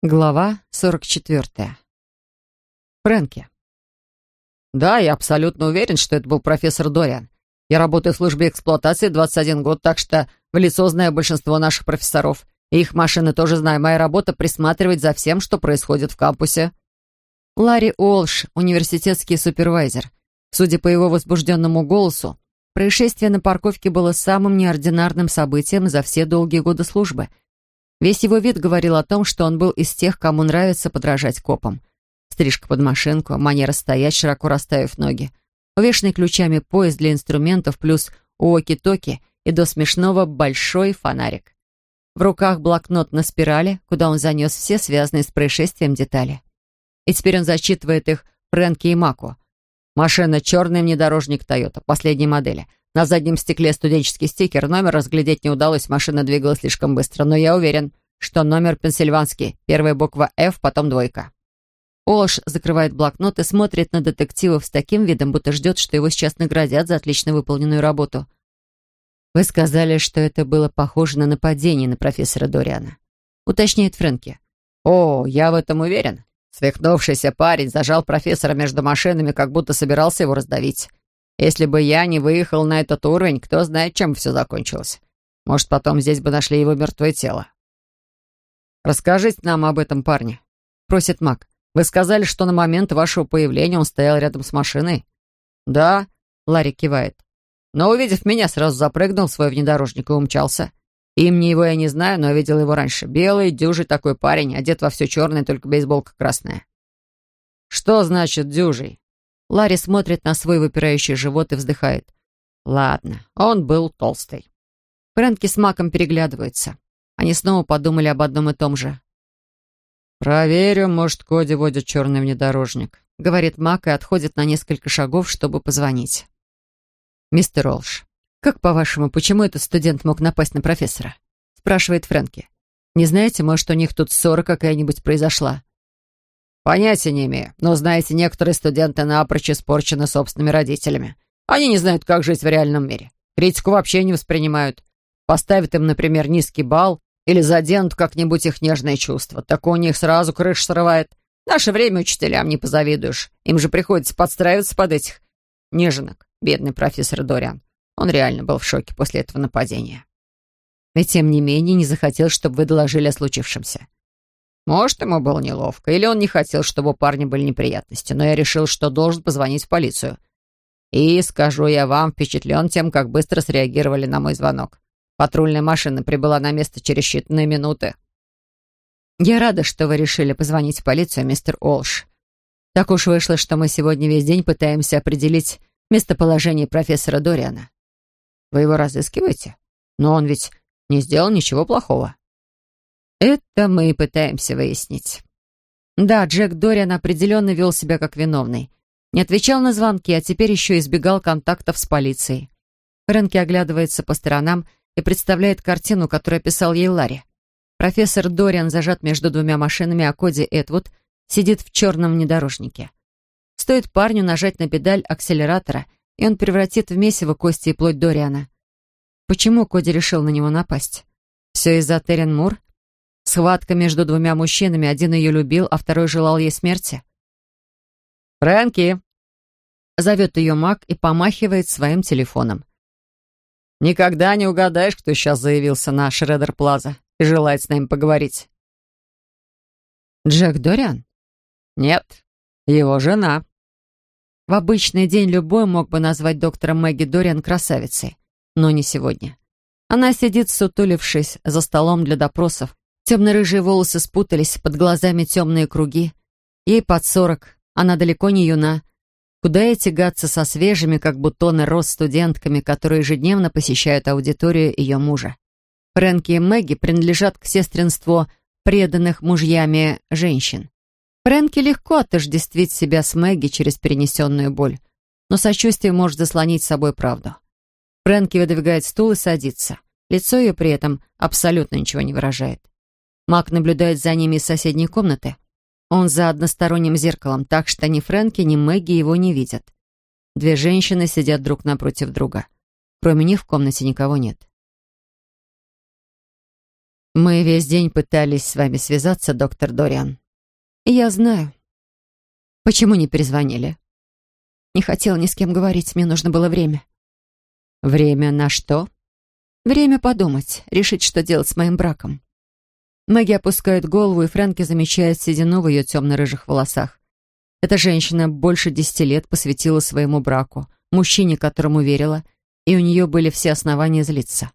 Глава 44. Фрэнки. «Да, я абсолютно уверен, что это был профессор Дориан. Я работаю в службе эксплуатации 21 год, так что в лицо знаю большинство наших профессоров. И их машины тоже знаю. Моя работа — присматривать за всем, что происходит в кампусе». Ларри Олш, университетский супервайзер. Судя по его возбужденному голосу, происшествие на парковке было самым неординарным событием за все долгие годы службы — Весь его вид говорил о том, что он был из тех, кому нравится подражать копам. Стрижка под машинку, манера стоять, широко расставив ноги, увешанный ключами пояс для инструментов, плюс уоки-токи и до смешного большой фонарик. В руках блокнот на спирали, куда он занес все связанные с происшествием детали. И теперь он зачитывает их Фрэнки и Маку. Машина черный внедорожник Тойота, последней модели. На заднем стекле студенческий стикер. Номер разглядеть не удалось, машина двигалась слишком быстро. Но я уверен, что номер пенсильванский. Первая буква «Ф», потом двойка. Олш закрывает блокнот и смотрит на детективов с таким видом, будто ждет, что его сейчас наградят за отлично выполненную работу. «Вы сказали, что это было похоже на нападение на профессора Дориана», — уточняет Фрэнки. «О, я в этом уверен. Свихнувшийся парень зажал профессора между машинами, как будто собирался его раздавить. Если бы я не выехал на этот уровень, кто знает, чем все закончилось. Может, потом здесь бы нашли его мертвое тело. «Расскажите нам об этом парне», — просит Мак. «Вы сказали, что на момент вашего появления он стоял рядом с машиной?» «Да», — Ларри кивает. «Но, увидев меня, сразу запрыгнул в свой внедорожник и умчался. Имени его я не знаю, но видел его раньше. Белый, дюжий такой парень, одет во все черное, только бейсболка красная». «Что значит дюжий?» Ларри смотрит на свой выпирающий живот и вздыхает. Ладно, он был толстый. Фрэнки с Маком переглядываются. Они снова подумали об одном и том же. «Проверю, может, Коди водит черный внедорожник», — говорит Мак и отходит на несколько шагов, чтобы позвонить. «Мистер Олш, как по-вашему, почему этот студент мог напасть на профессора?» — спрашивает Фрэнки. «Не знаете, может, у них тут ссора какая-нибудь произошла?» «Понятия не имею. Но, знаете, некоторые студенты напрочь испорчены собственными родителями. Они не знают, как жить в реальном мире. Критику вообще не воспринимают. Поставят им, например, низкий балл или заденут как-нибудь их нежные чувства. Так у них сразу крыша срывает. В наше время учителям не позавидуешь. Им же приходится подстраиваться под этих неженок. Бедный профессор Дориан. Он реально был в шоке после этого нападения. И тем не менее не захотел, чтобы вы доложили о случившемся. Может, ему было неловко, или он не хотел, чтобы у парня были неприятности, но я решил, что должен позвонить в полицию. И, скажу я вам, впечатлен тем, как быстро среагировали на мой звонок. Патрульная машина прибыла на место через считанные минуты. Я рада, что вы решили позвонить в полицию, мистер Олш. Так уж вышло, что мы сегодня весь день пытаемся определить местоположение профессора Дориана. Вы его разыскиваете? Но он ведь не сделал ничего плохого. Это мы и пытаемся выяснить. Да, Джек Дориан определенно вел себя как виновный. Не отвечал на звонки, а теперь еще избегал контактов с полицией. Фрэнки оглядывается по сторонам и представляет картину, которую описал ей Ларри. Профессор Дориан зажат между двумя машинами, а Коди Эдвуд сидит в черном внедорожнике. Стоит парню нажать на педаль акселератора, и он превратит в месиво кости и плоть Дориана. Почему Коди решил на него напасть? Все из-за Террен Мур? Схватка между двумя мужчинами. Один ее любил, а второй желал ей смерти. «Фрэнки!» Зовет ее маг и помахивает своим телефоном. «Никогда не угадаешь, кто сейчас заявился на Шредер Плаза и желает с нами поговорить». «Джек Дориан?» «Нет, его жена». В обычный день любой мог бы назвать доктора Мэгги Дориан красавицей, но не сегодня. Она сидит, сутулившись, за столом для допросов, Темно-рыжие волосы спутались, под глазами темные круги. Ей под сорок, она далеко не юна. Куда ей тягаться со свежими, как бутоны роз студентками, которые ежедневно посещают аудиторию ее мужа. Фрэнки и Мэгги принадлежат к сестринству преданных мужьями женщин. Фрэнки легко отождествить себя с Мэгги через перенесенную боль, но сочувствие может заслонить собой правду. Фрэнки выдвигает стул и садится. Лицо ее при этом абсолютно ничего не выражает. Мак наблюдает за ними из соседней комнаты. Он за односторонним зеркалом, так что ни Фрэнки, ни Мэгги его не видят. Две женщины сидят друг напротив друга. Кроме них в комнате никого нет. Мы весь день пытались с вами связаться, доктор Дориан. Я знаю. Почему не перезвонили? Не хотела ни с кем говорить, мне нужно было время. Время на что? Время подумать, решить, что делать с моим браком. Мэгги опускает голову, и Фрэнки замечает седину в ее темно-рыжих волосах. Эта женщина больше десяти лет посвятила своему браку, мужчине, которому верила, и у нее были все основания злиться.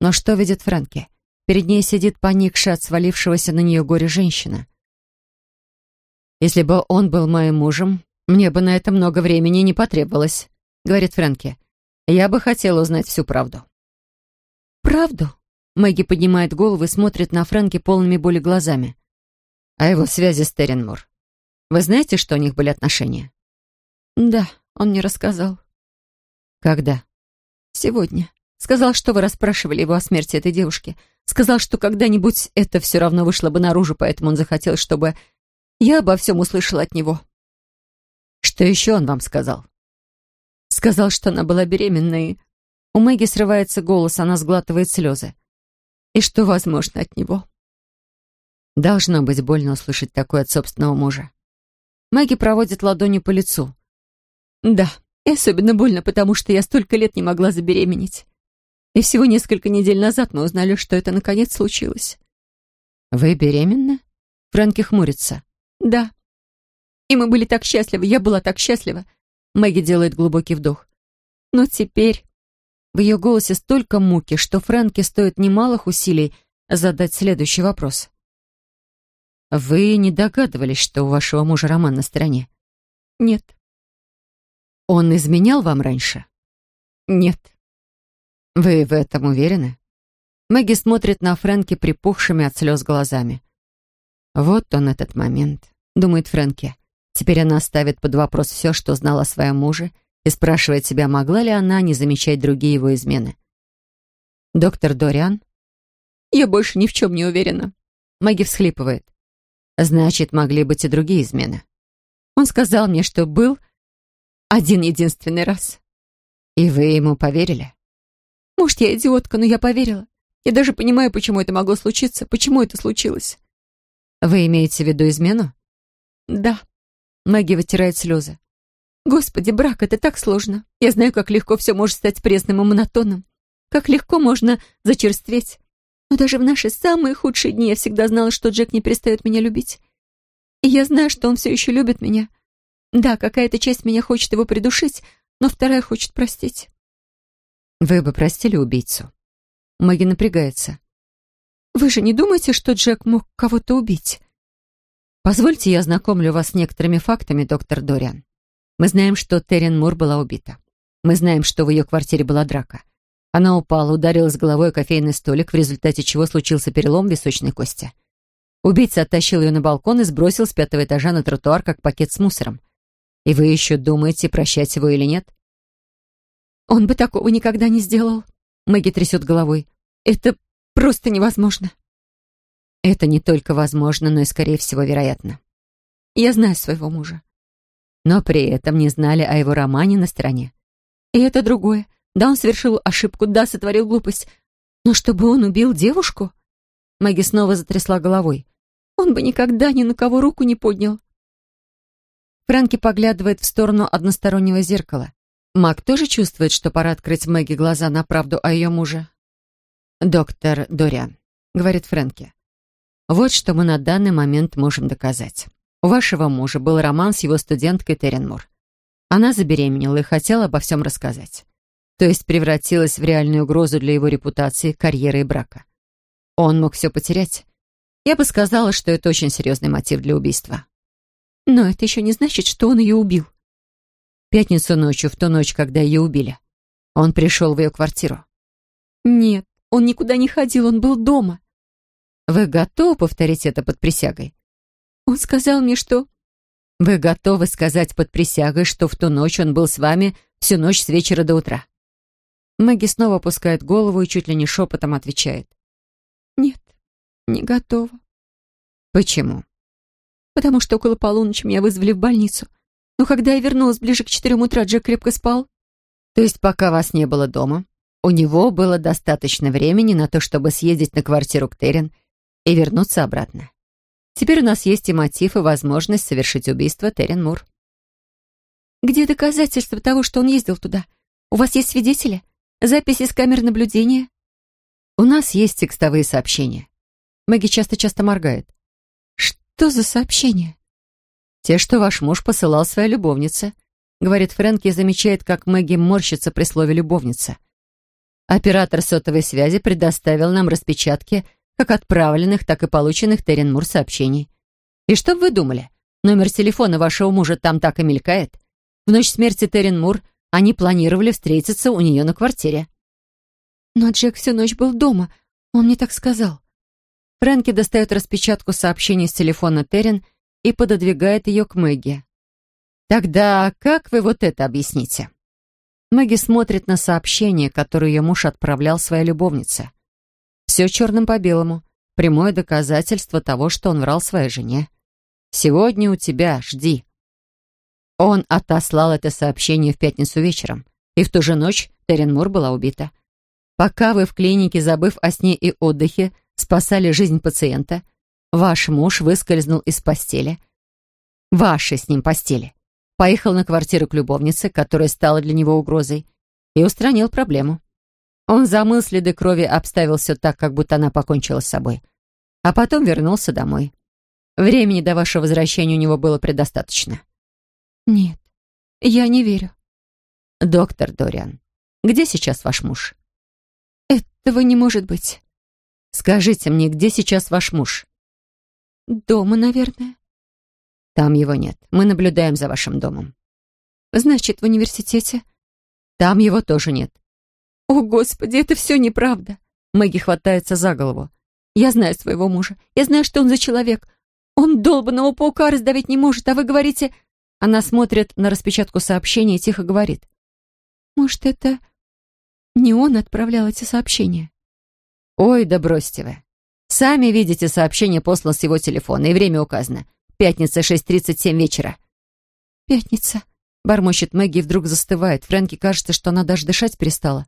Но что видит Фрэнки? Перед ней сидит поникшая от свалившегося на нее горе женщина. «Если бы он был моим мужем, мне бы на это много времени не потребовалось», — говорит Фрэнки. «Я бы хотела узнать всю правду». «Правду?» Мэгги поднимает голову и смотрит на Фрэнки полными боли глазами. «О его связи с Терренмур. Вы знаете, что у них были отношения?» «Да, он мне рассказал». «Когда?» «Сегодня. Сказал, что вы расспрашивали его о смерти этой девушки. Сказал, что когда-нибудь это все равно вышло бы наружу, поэтому он захотел, чтобы я обо всем услышала от него». «Что еще он вам сказал?» «Сказал, что она была беременна и...» У Мэгги срывается голос, она сглатывает слезы и что возможно от него. Должно быть больно услышать такое от собственного мужа. Мэгги проводит ладонью по лицу. Да, и особенно больно, потому что я столько лет не могла забеременеть. И всего несколько недель назад мы узнали, что это наконец случилось. Вы беременны? Фрэнки хмурится. Да. И мы были так счастливы, я была так счастлива. Мэгги делает глубокий вдох. Но теперь в ее голосе столько муки, что Фрэнке стоит немалых усилий задать следующий вопрос. «Вы не догадывались, что у вашего мужа роман на стороне?» «Нет». «Он изменял вам раньше?» «Нет». «Вы в этом уверены?» Мэгги смотрит на Фрэнки припухшими от слез глазами. «Вот он этот момент», — думает Фрэнки. Теперь она ставит под вопрос все, что знала о своем муже, и спрашивает себя, могла ли она не замечать другие его измены. «Доктор Дориан?» «Я больше ни в чем не уверена». Мэгги всхлипывает. «Значит, могли быть и другие измены». Он сказал мне, что был один единственный раз. И вы ему поверили? Может, я идиотка, но я поверила. Я даже понимаю, почему это могло случиться, почему это случилось. Вы имеете в виду измену? Да. Мэгги вытирает слезы. Господи, брак — это так сложно. Я знаю, как легко все может стать пресным и монотонным. Как легко можно зачерстветь. Но даже в наши самые худшие дни я всегда знала, что Джек не перестает меня любить. И я знаю, что он все еще любит меня. Да, какая-то часть меня хочет его придушить, но вторая хочет простить. Вы бы простили убийцу? Мэгги напрягается. Вы же не думаете, что Джек мог кого-то убить? Позвольте, я знакомлю вас с некоторыми фактами, доктор Дориан. Мы знаем, что Террен Мур была убита. Мы знаем, что в ее квартире была драка. Она упала, ударилась головой о кофейный столик, в результате чего случился перелом височной кости. Убийца оттащил ее на балкон и сбросил с пятого этажа на тротуар, как пакет с мусором. И вы еще думаете, прощать его или нет? Он бы такого никогда не сделал. Мэгги трясет головой. Это просто невозможно. Это не только возможно, но и, скорее всего, вероятно. Я знаю своего мужа но при этом не знали о его романе на стороне. И это другое. Да, он совершил ошибку, да, сотворил глупость. Но чтобы он убил девушку? Мэгги снова затрясла головой. Он бы никогда ни на кого руку не поднял. Фрэнки поглядывает в сторону одностороннего зеркала. Мак тоже чувствует, что пора открыть Мэгги глаза на правду о ее муже. «Доктор Дориан», — говорит Фрэнки, — «вот что мы на данный момент можем доказать. У вашего мужа был роман с его студенткой Теренмур. Она забеременела и хотела обо всем рассказать. То есть превратилась в реальную угрозу для его репутации, карьеры и брака. Он мог все потерять. Я бы сказала, что это очень серьезный мотив для убийства. Но это еще не значит, что он ее убил. Пятницу ночью, в ту ночь, когда ее убили. Он пришел в ее квартиру. Нет, он никуда не ходил, он был дома. Вы готовы повторить это под присягой? Он сказал мне, что... Вы готовы сказать под присягой, что в ту ночь он был с вами всю ночь с вечера до утра? Мэгги снова опускает голову и чуть ли не шепотом отвечает. Нет, не готова. Почему? Потому что около полуночи меня вызвали в больницу. Но когда я вернулась ближе к четырем утра, Джек крепко спал. То есть пока вас не было дома, У него было достаточно времени на то, чтобы съездить на квартиру к Терен и вернуться обратно. Теперь у нас есть и мотив, и возможность совершить убийство Терен Мур. «Где доказательства того, что он ездил туда? У вас есть свидетели? Записи с камер наблюдения?» «У нас есть текстовые сообщения». Мэгги часто-часто моргает. «Что за сообщения?» «Те, что ваш муж посылал своей любовнице», — говорит Фрэнки и замечает, как Мэгги морщится при слове «любовница». Оператор сотовой связи предоставил нам распечатки как отправленных, так и полученных Терен Мур сообщений. И что вы думали? Номер телефона вашего мужа там так и мелькает. В ночь смерти Терен Мур они планировали встретиться у нее на квартире. Но Джек всю ночь был дома, он мне так сказал. Фрэнки достает распечатку сообщений с телефона Терен и пододвигает ее к Мэгги. «Тогда как вы вот это объясните?» Мэгги смотрит на сообщение, которое ее муж отправлял своей любовнице. Все черным по белому. Прямое доказательство того, что он врал своей жене. «Сегодня у тебя, жди». Он отослал это сообщение в пятницу вечером, и в ту же ночь Терен Мур была убита. Пока вы в клинике, забыв о сне и отдыхе, спасали жизнь пациента, ваш муж выскользнул из постели, вашей с ним постели, поехал на квартиру к любовнице, которая стала для него угрозой, и устранил проблему. Он замыл следы крови, обставил все так, как будто она покончила с собой. А потом вернулся домой. Времени до вашего возвращения у него было предостаточно. Нет, я не верю. Доктор Дориан, где сейчас ваш муж? Этого не может быть. Скажите мне, где сейчас ваш муж? Дома, наверное. Там его нет. Мы наблюдаем за вашим домом. Значит, в университете? Там его тоже нет. О, Господи, это все неправда. Мэгги хватается за голову. Я знаю своего мужа. Я знаю, что он за человек. Он долбанного паука раздавить не может, а вы говорите... Она смотрит на распечатку сообщения и тихо говорит. Может, это не он отправлял эти сообщения? Ой, да бросьте вы. Сами видите сообщение послано с его телефона, и время указано. Пятница, 6.37 вечера». «Пятница», — бормочет Мэгги и вдруг застывает. Фрэнки кажется, что она даже дышать перестала.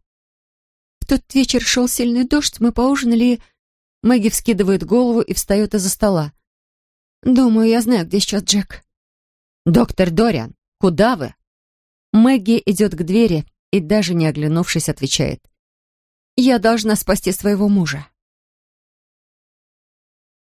«В тот вечер шел сильный дождь, мы поужинали и...» Мэгги вскидывает голову и встает из-за стола. «Думаю, я знаю, где сейчас Джек». «Доктор Дориан, куда вы?» Мэгги идет к двери и, даже не оглянувшись, отвечает. «Я должна спасти своего мужа».